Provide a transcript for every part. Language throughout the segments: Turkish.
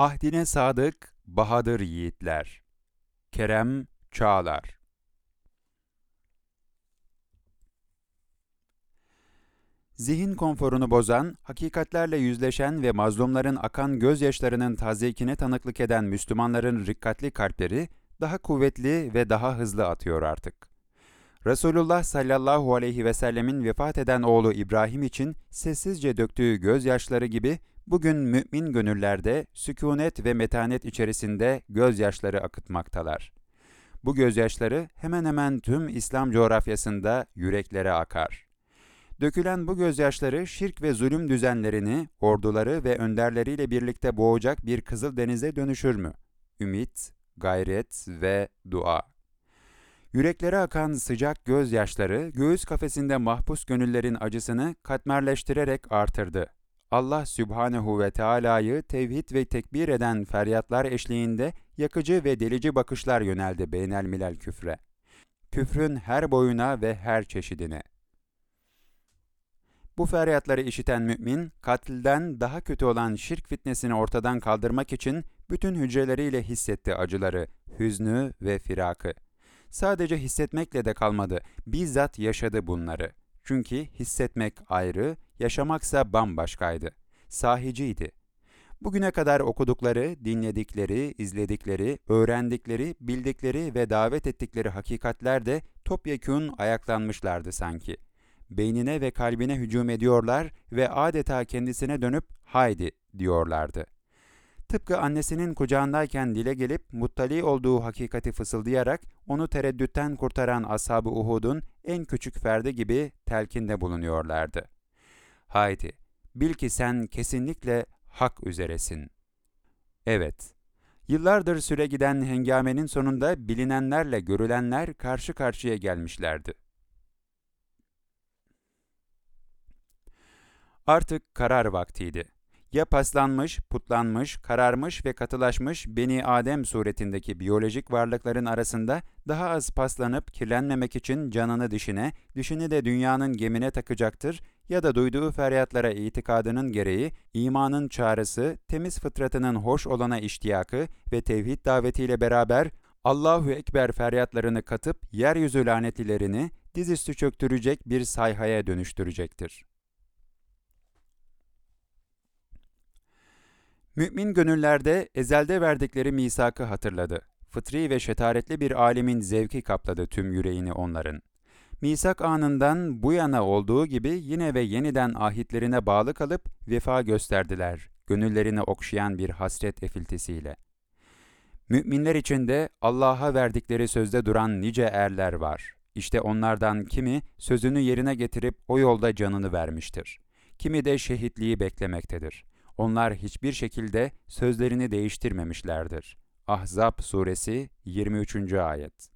Ahdine sadık, bahadır yiğitler. Kerem Çağlar Zihin konforunu bozan, hakikatlerle yüzleşen ve mazlumların akan gözyaşlarının tazikine tanıklık eden Müslümanların rikkatli kalpleri daha kuvvetli ve daha hızlı atıyor artık. Resulullah sallallahu aleyhi ve sellemin vefat eden oğlu İbrahim için sessizce döktüğü gözyaşları gibi bugün mümin gönüllerde sükunet ve metanet içerisinde gözyaşları akıtmaktalar. Bu gözyaşları hemen hemen tüm İslam coğrafyasında yüreklere akar. Dökülen bu gözyaşları şirk ve zulüm düzenlerini, orduları ve önderleriyle birlikte boğacak bir kızıl denize dönüşür mü? Ümit, gayret ve dua. Yüreklere akan sıcak gözyaşları, göğüs kafesinde mahpus gönüllerin acısını katmerleştirerek artırdı. Allah Sübhanehu ve Teala'yı tevhid ve tekbir eden feryatlar eşliğinde yakıcı ve delici bakışlar yöneldi beynel milel küfre. Küfrün her boyuna ve her çeşidine. Bu feryatları işiten mümin, katilden daha kötü olan şirk fitnesini ortadan kaldırmak için bütün hücreleriyle hissetti acıları, hüznü ve firakı. Sadece hissetmekle de kalmadı, bizzat yaşadı bunları. Çünkü hissetmek ayrı, yaşamaksa bambaşkaydı. Sahiciydi. Bugüne kadar okudukları, dinledikleri, izledikleri, öğrendikleri, bildikleri ve davet ettikleri hakikatler de topyekun ayaklanmışlardı sanki. Beynine ve kalbine hücum ediyorlar ve adeta kendisine dönüp haydi diyorlardı. Tıpkı annesinin kucağındayken dile gelip muttali olduğu hakikati fısıldayarak onu tereddütten kurtaran ashab-ı Uhud'un en küçük ferdi gibi telkinde bulunuyorlardı. Haydi, bil ki sen kesinlikle hak üzeresin. Evet, yıllardır süre giden hengamenin sonunda bilinenlerle görülenler karşı karşıya gelmişlerdi. Artık karar vaktiydi. Ya paslanmış, putlanmış, kararmış ve katılaşmış Beni Adem suretindeki biyolojik varlıkların arasında daha az paslanıp kirlenmemek için canını dişine, dişini de dünyanın gemine takacaktır ya da duyduğu feryatlara itikadının gereği, imanın çağrısı, temiz fıtratının hoş olana iştiyakı ve tevhid davetiyle beraber Allahu Ekber feryatlarını katıp yeryüzü lanetlilerini dizüstü çöktürecek bir sayhaya dönüştürecektir. Mümin gönüllerde ezelde verdikleri misakı hatırladı. Fıtri ve şetaretli bir alimin zevki kapladı tüm yüreğini onların. Misak anından bu yana olduğu gibi yine ve yeniden ahitlerine bağlı kalıp vefa gösterdiler, gönüllerini okşayan bir hasret efiltisiyle. Müminler içinde Allah'a verdikleri sözde duran nice erler var. İşte onlardan kimi sözünü yerine getirip o yolda canını vermiştir. Kimi de şehitliği beklemektedir. Onlar hiçbir şekilde sözlerini değiştirmemişlerdir. Ahzab suresi 23. ayet.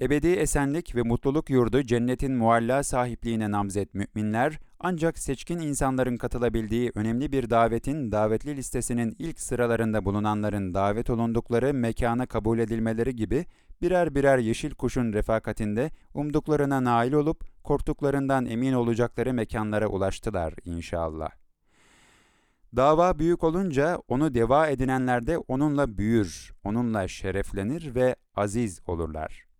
Ebedi esenlik ve mutluluk yurdu cennetin mualla sahipliğine namzet müminler ancak seçkin insanların katılabildiği önemli bir davetin davetli listesinin ilk sıralarında bulunanların davet olundukları mekana kabul edilmeleri gibi birer birer yeşil kuşun refakatinde umduklarına nail olup korktuklarından emin olacakları mekanlara ulaştılar inşallah. Dava büyük olunca onu deva edinenler de onunla büyür, onunla şereflenir ve aziz olurlar.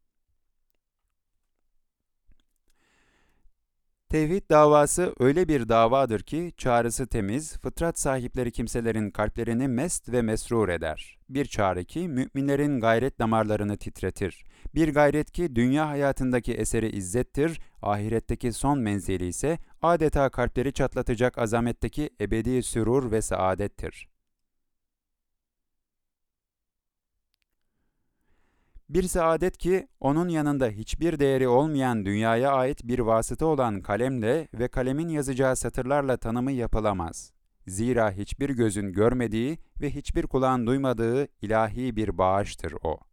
Tevhid davası öyle bir davadır ki çağrısı temiz, fıtrat sahipleri kimselerin kalplerini mest ve mesrur eder. Bir çağrı ki müminlerin gayret damarlarını titretir. Bir gayret ki dünya hayatındaki eseri izzettir, ahiretteki son menzili ise adeta kalpleri çatlatacak azametteki ebedi sürur ve saadettir. Bir saadet ki onun yanında hiçbir değeri olmayan dünyaya ait bir vasıta olan kalemle ve kalemin yazacağı satırlarla tanımı yapılamaz. Zira hiçbir gözün görmediği ve hiçbir kulağın duymadığı ilahi bir bağıştır o.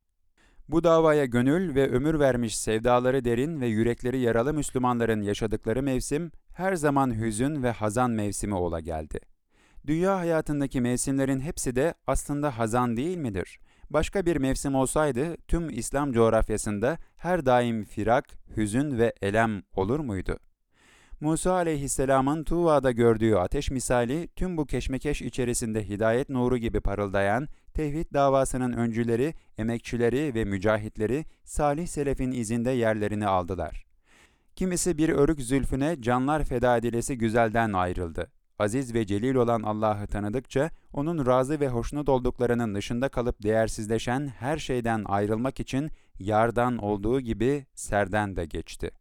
Bu davaya gönül ve ömür vermiş sevdaları derin ve yürekleri yaralı Müslümanların yaşadıkları mevsim her zaman hüzün ve hazan mevsimi ola geldi. Dünya hayatındaki mevsimlerin hepsi de aslında hazan değil midir? Başka bir mevsim olsaydı tüm İslam coğrafyasında her daim firak, hüzün ve elem olur muydu? Musa aleyhisselamın Tuva'da gördüğü ateş misali tüm bu keşmekeş içerisinde hidayet nuru gibi parıldayan tevhid davasının öncüleri, emekçileri ve mücahitleri salih selefin izinde yerlerini aldılar. Kimisi bir örük zülfüne canlar feda edilesi güzelden ayrıldı. Aziz ve celil olan Allah'ı tanıdıkça onun razı ve hoşnut olduklarının dışında kalıp değersizleşen her şeyden ayrılmak için yardan olduğu gibi serden de geçti.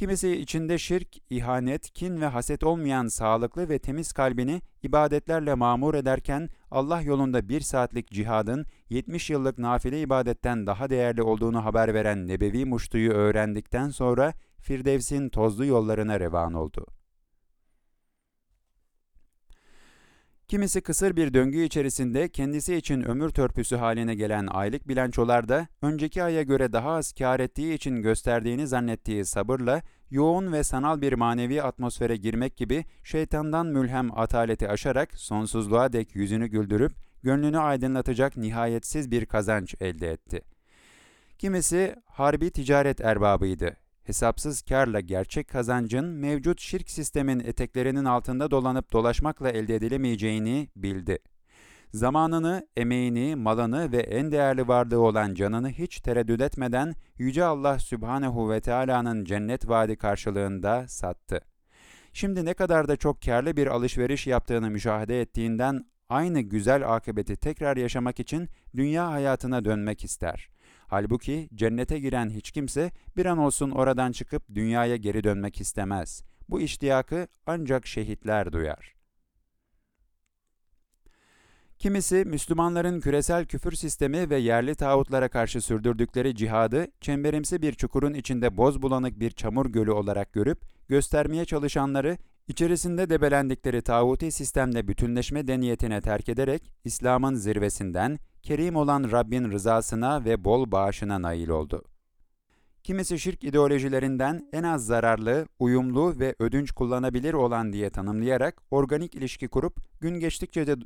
Kimisi içinde şirk, ihanet, kin ve haset olmayan sağlıklı ve temiz kalbini ibadetlerle mamur ederken Allah yolunda bir saatlik cihadın 70 yıllık nafile ibadetten daha değerli olduğunu haber veren nebevi muştuyu öğrendikten sonra Firdevs'in tozlu yollarına revan oldu.'' Kimisi kısır bir döngü içerisinde kendisi için ömür törpüsü haline gelen aylık bilançolarda önceki aya göre daha az kar ettiği için gösterdiğini zannettiği sabırla yoğun ve sanal bir manevi atmosfere girmek gibi şeytandan mülhem ataleti aşarak sonsuzluğa dek yüzünü güldürüp gönlünü aydınlatacak nihayetsiz bir kazanç elde etti. Kimisi harbi ticaret erbabıydı hesapsız karla gerçek kazancın mevcut şirk sistemin eteklerinin altında dolanıp dolaşmakla elde edilemeyeceğini bildi. Zamanını, emeğini, malını ve en değerli varlığı olan canını hiç tereddüt etmeden Yüce Allah Sübhanehu ve Teala'nın cennet vaadi karşılığında sattı. Şimdi ne kadar da çok karlı bir alışveriş yaptığını müşahede ettiğinden aynı güzel akıbeti tekrar yaşamak için dünya hayatına dönmek ister.'' Halbuki cennete giren hiç kimse bir an olsun oradan çıkıp dünyaya geri dönmek istemez. Bu iştiyakı ancak şehitler duyar. Kimisi Müslümanların küresel küfür sistemi ve yerli tağutlara karşı sürdürdükleri cihadı çemberimsi bir çukurun içinde boz bulanık bir çamur gölü olarak görüp göstermeye çalışanları içerisinde debelendikleri tağuti sistemle bütünleşme deniyetine terk ederek İslam'ın zirvesinden kerim olan Rabbin rızasına ve bol bağışına nail oldu. Kimisi şirk ideolojilerinden en az zararlı, uyumlu ve ödünç kullanabilir olan diye tanımlayarak organik ilişki kurup gün geçtikçe de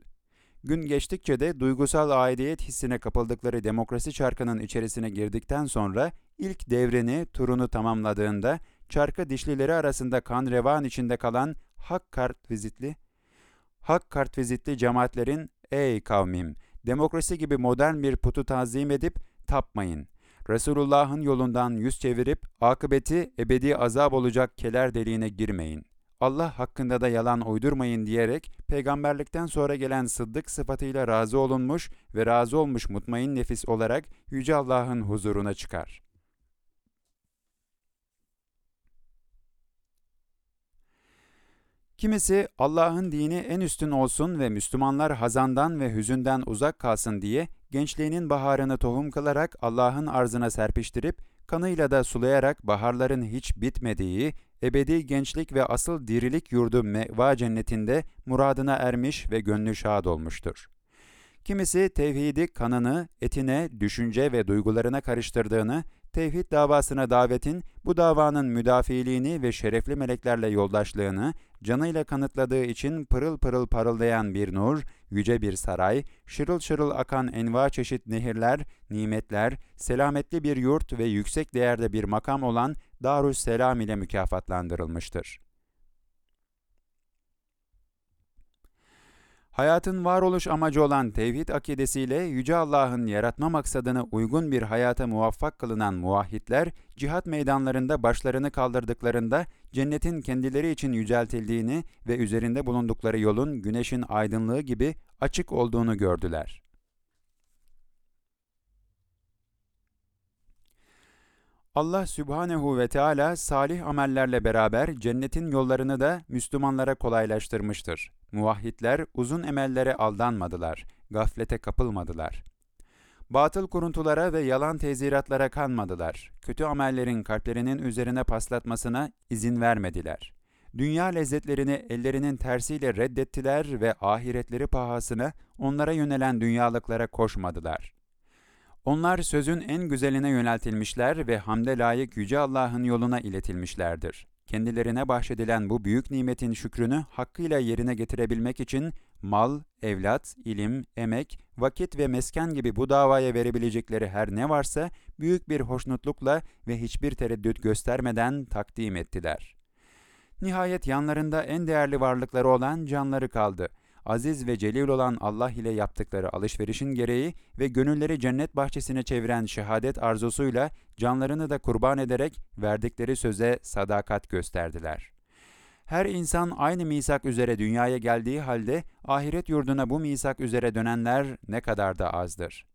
gün geçtikçe de duygusal aidiyet hissine kapıldıkları demokrasi çarkının içerisine girdikten sonra ilk devrini, turunu tamamladığında çarkı dişlileri arasında kan revan içinde kalan hak kart vizitli hak kart vizitli cemaatlerin ey kavmim demokrasi gibi modern bir putu tazim edip tapmayın. Resulullah'ın yolundan yüz çevirip akıbeti ebedi azap olacak keler deliğine girmeyin. Allah hakkında da yalan uydurmayın diyerek peygamberlikten sonra gelen sıddık sıfatıyla razı olunmuş ve razı olmuş mutmain nefis olarak Yüce Allah'ın huzuruna çıkar. Kimisi Allah'ın dini en üstün olsun ve Müslümanlar hazandan ve hüzünden uzak kalsın diye gençliğinin baharını tohum kılarak Allah'ın arzına serpiştirip kanıyla da sulayarak baharların hiç bitmediği ebedi gençlik ve asıl dirilik yurdu meva cennetinde muradına ermiş ve gönlü şad olmuştur. Kimisi tevhidi kanını, etine, düşünce ve duygularına karıştırdığını, tevhid davasına davetin bu davanın müdafiiliğini ve şerefli meleklerle yoldaşlığını canıyla kanıtladığı için pırıl pırıl parıldayan bir nur, yüce bir saray, şırıl şırıl akan enva çeşit nehirler, nimetler, selametli bir yurt ve yüksek değerde bir makam olan Darüsselam ile mükafatlandırılmıştır. Hayatın varoluş amacı olan tevhid akidesiyle Yüce Allah'ın yaratma maksadına uygun bir hayata muvaffak kılınan muvahhidler, cihat meydanlarında başlarını kaldırdıklarında cennetin kendileri için yüceltildiğini ve üzerinde bulundukları yolun güneşin aydınlığı gibi açık olduğunu gördüler. Allah Sübhanehu ve Teala salih amellerle beraber cennetin yollarını da Müslümanlara kolaylaştırmıştır. Muvahhidler uzun emellere aldanmadılar, gaflete kapılmadılar. Batıl kuruntulara ve yalan teziratlara kanmadılar. Kötü amellerin kalplerinin üzerine paslatmasına izin vermediler. Dünya lezzetlerini ellerinin tersiyle reddettiler ve ahiretleri pahasına onlara yönelen dünyalıklara koşmadılar. Onlar sözün en güzeline yöneltilmişler ve hamde layık Yüce Allah'ın yoluna iletilmişlerdir. Kendilerine bahşedilen bu büyük nimetin şükrünü hakkıyla yerine getirebilmek için mal, evlat, ilim, emek, vakit ve mesken gibi bu davaya verebilecekleri her ne varsa büyük bir hoşnutlukla ve hiçbir tereddüt göstermeden takdim ettiler. Nihayet yanlarında en değerli varlıkları olan canları kaldı. Aziz ve celil olan Allah ile yaptıkları alışverişin gereği ve gönülleri cennet bahçesine çeviren şehadet arzusuyla canlarını da kurban ederek verdikleri söze sadakat gösterdiler. Her insan aynı misak üzere dünyaya geldiği halde ahiret yurduna bu misak üzere dönenler ne kadar da azdır.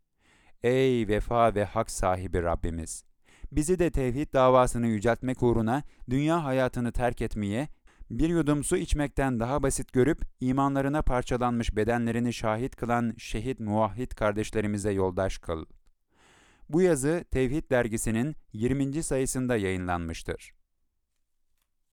Ey vefa ve hak sahibi Rabbimiz! Bizi de tevhid davasını yüceltmek uğruna dünya hayatını terk etmeye, bir yudum su içmekten daha basit görüp imanlarına parçalanmış bedenlerini şahit kılan şehit muvahhid kardeşlerimize yoldaş kıl. Bu yazı Tevhid dergisinin 20. sayısında yayınlanmıştır.